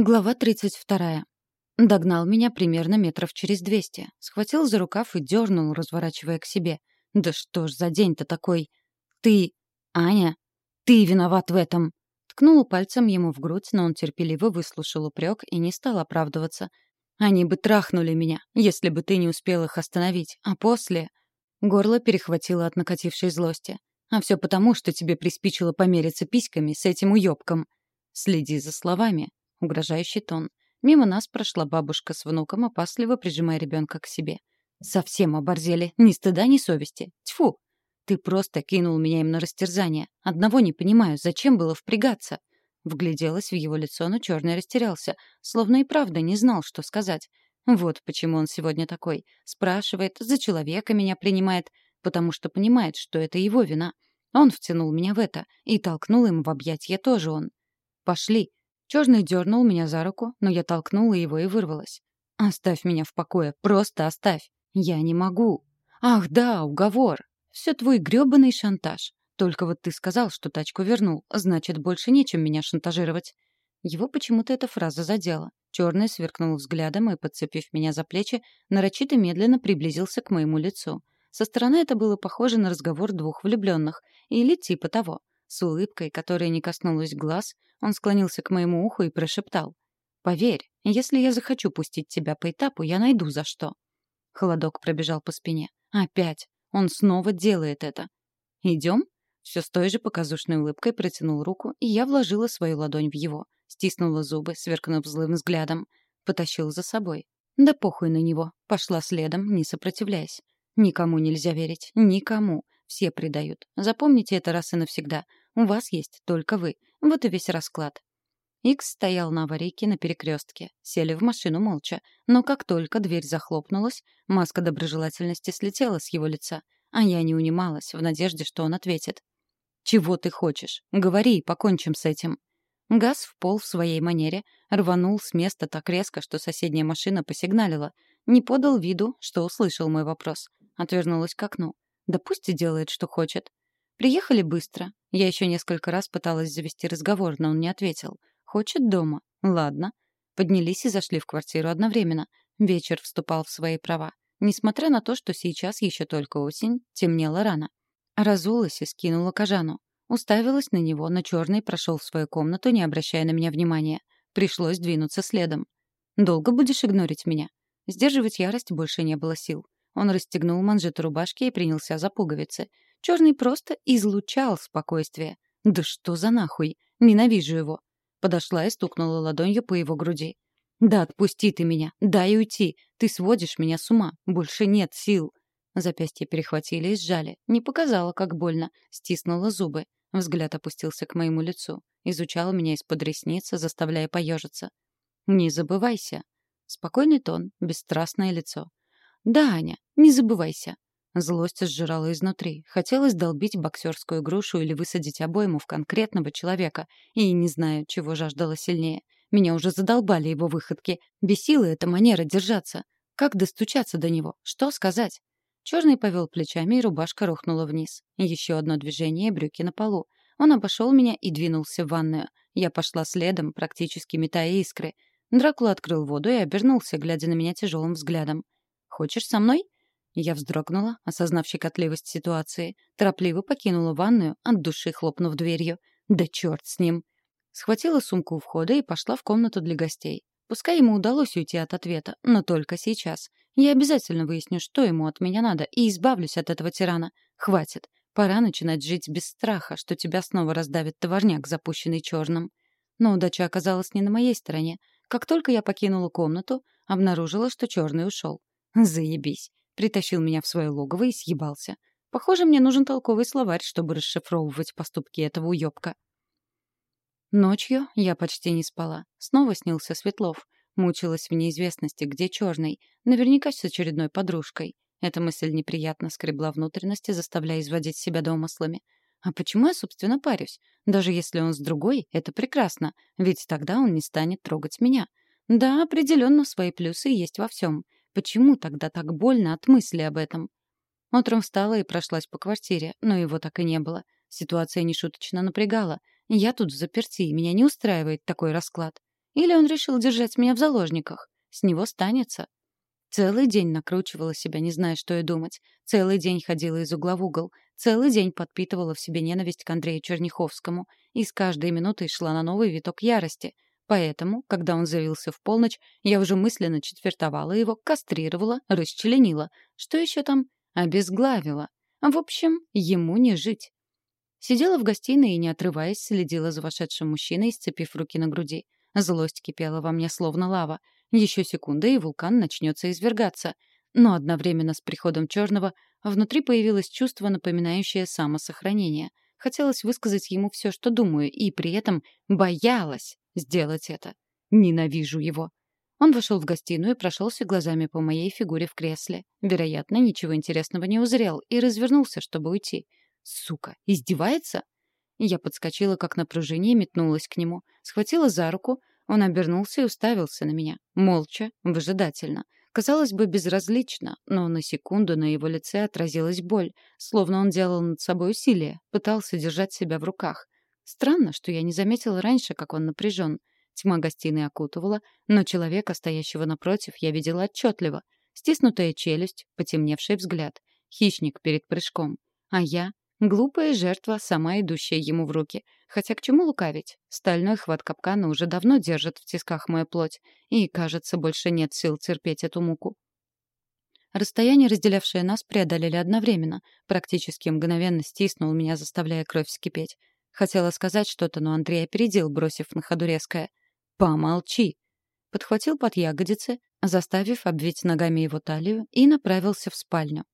Глава 32. Догнал меня примерно метров через двести. Схватил за рукав и дернул, разворачивая к себе. «Да что ж за день-то такой? Ты... Аня, ты виноват в этом!» Ткнула пальцем ему в грудь, но он терпеливо выслушал упрек и не стал оправдываться. «Они бы трахнули меня, если бы ты не успел их остановить. А после...» Горло перехватило от накатившей злости. «А все потому, что тебе приспичило помериться письками с этим уёбком. Следи за словами, Угрожающий тон. Мимо нас прошла бабушка с внуком, опасливо прижимая ребенка к себе. «Совсем оборзели. Ни стыда, ни совести. Тьфу! Ты просто кинул меня им на растерзание. Одного не понимаю, зачем было впрягаться?» Вгляделась в его лицо, но черный растерялся, словно и правда не знал, что сказать. Вот почему он сегодня такой. Спрашивает, за человека меня принимает, потому что понимает, что это его вина. Он втянул меня в это, и толкнул им в объятья тоже он. «Пошли», Черный дернул меня за руку, но я толкнула его и вырвалась. «Оставь меня в покое, просто оставь. Я не могу». «Ах, да, уговор. Все твой грёбаный шантаж. Только вот ты сказал, что тачку вернул, значит, больше нечем меня шантажировать». Его почему-то эта фраза задела. Черный сверкнул взглядом и, подцепив меня за плечи, нарочито медленно приблизился к моему лицу. Со стороны это было похоже на разговор двух влюбленных, или типа того. С улыбкой, которая не коснулась глаз, он склонился к моему уху и прошептал. «Поверь, если я захочу пустить тебя по этапу, я найду за что». Холодок пробежал по спине. «Опять! Он снова делает это!» «Идем?» Все с той же показушной улыбкой протянул руку, и я вложила свою ладонь в его. Стиснула зубы, сверкнув злым взглядом. Потащил за собой. Да похуй на него. Пошла следом, не сопротивляясь. Никому нельзя верить. Никому. Все предают. Запомните это раз и навсегда. У вас есть только вы. Вот и весь расклад. Икс стоял на аварийке на перекрестке. Сели в машину молча. Но как только дверь захлопнулась, маска доброжелательности слетела с его лица. А я не унималась, в надежде, что он ответит. «Чего ты хочешь? Говори покончим с этим». Газ в пол в своей манере рванул с места так резко, что соседняя машина посигналила. Не подал виду, что услышал мой вопрос. Отвернулась к окну. Да пусть и делает, что хочет. Приехали быстро. Я еще несколько раз пыталась завести разговор, но он не ответил. Хочет дома. Ладно. Поднялись и зашли в квартиру одновременно. Вечер вступал в свои права. Несмотря на то, что сейчас еще только осень, темнело рано. Разулась и скинула кожану. Уставилась на него, но черный прошел в свою комнату, не обращая на меня внимания. Пришлось двинуться следом. «Долго будешь игнорить меня?» Сдерживать ярость больше не было сил. Он расстегнул манжеты рубашки и принялся за пуговицы. Черный просто излучал спокойствие. «Да что за нахуй? Ненавижу его!» Подошла и стукнула ладонью по его груди. «Да отпусти ты меня! Дай уйти! Ты сводишь меня с ума! Больше нет сил!» Запястья перехватили и сжали. Не показала, как больно. Стиснула зубы. Взгляд опустился к моему лицу. Изучал меня из-под ресницы, заставляя поежиться. «Не забывайся!» Спокойный тон, бесстрастное лицо. «Да, Аня, не забывайся». Злость сжирала изнутри. Хотелось долбить боксерскую грушу или высадить обойму в конкретного человека. И не знаю, чего жаждала сильнее. Меня уже задолбали его выходки. Бесила эта манера держаться. Как достучаться до него? Что сказать? Черный повел плечами, и рубашка рухнула вниз. Еще одно движение, брюки на полу. Он обошел меня и двинулся в ванную. Я пошла следом, практически метая искры. Дракула открыл воду и обернулся, глядя на меня тяжелым взглядом. Хочешь со мной?» Я вздрогнула, осознав щекотливость ситуации. Торопливо покинула ванную, от души хлопнув дверью. «Да черт с ним!» Схватила сумку у входа и пошла в комнату для гостей. Пускай ему удалось уйти от ответа, но только сейчас. Я обязательно выясню, что ему от меня надо, и избавлюсь от этого тирана. Хватит. Пора начинать жить без страха, что тебя снова раздавит товарняк, запущенный черным. Но удача оказалась не на моей стороне. Как только я покинула комнату, обнаружила, что черный ушел. Заебись. Притащил меня в свое логово и съебался. Похоже, мне нужен толковый словарь, чтобы расшифровывать поступки этого уёбка. Ночью я почти не спала. Снова снился Светлов. Мучилась в неизвестности, где черный. Наверняка с очередной подружкой. Эта мысль неприятно скребла внутренности, заставляя изводить себя домыслами. А почему я, собственно, парюсь? Даже если он с другой, это прекрасно, ведь тогда он не станет трогать меня. Да, определенно свои плюсы есть во всем. Почему тогда так больно от мысли об этом? Утром встала и прошлась по квартире, но его так и не было. Ситуация нешуточно напрягала. Я тут в заперти, меня не устраивает такой расклад. Или он решил держать меня в заложниках? С него станется. Целый день накручивала себя, не зная, что и думать. Целый день ходила из угла в угол. Целый день подпитывала в себе ненависть к Андрею Черняховскому. И с каждой минутой шла на новый виток ярости. Поэтому, когда он заявился в полночь, я уже мысленно четвертовала его, кастрировала, расчленила. Что еще там? Обезглавила. В общем, ему не жить. Сидела в гостиной и, не отрываясь, следила за вошедшим мужчиной, сцепив руки на груди. Злость кипела во мне словно лава. Еще секунда, и вулкан начнется извергаться. Но одновременно с приходом черного внутри появилось чувство, напоминающее самосохранение. Хотелось высказать ему все, что думаю, и при этом боялась сделать это. Ненавижу его. Он вошел в гостиную и прошелся глазами по моей фигуре в кресле. Вероятно, ничего интересного не узрел и развернулся, чтобы уйти. Сука, издевается? Я подскочила, как на пружине, и метнулась к нему. Схватила за руку. Он обернулся и уставился на меня. Молча, выжидательно. Казалось бы, безразлично, но на секунду на его лице отразилась боль, словно он делал над собой усилие, пытался держать себя в руках. Странно, что я не заметила раньше, как он напряжен. Тьма гостиной окутывала, но человека, стоящего напротив, я видела отчетливо. Стиснутая челюсть, потемневший взгляд. Хищник перед прыжком. А я Глупая жертва, сама идущая ему в руки. Хотя к чему лукавить? Стальной хват капкана уже давно держит в тисках мою плоть, и, кажется, больше нет сил терпеть эту муку. Расстояние, разделявшее нас, преодолели одновременно. Практически мгновенно стиснул меня, заставляя кровь вскипеть. Хотела сказать что-то, но Андрей опередил, бросив на ходу резкое. «Помолчи!» Подхватил под ягодицы, заставив обвить ногами его талию, и направился в спальню.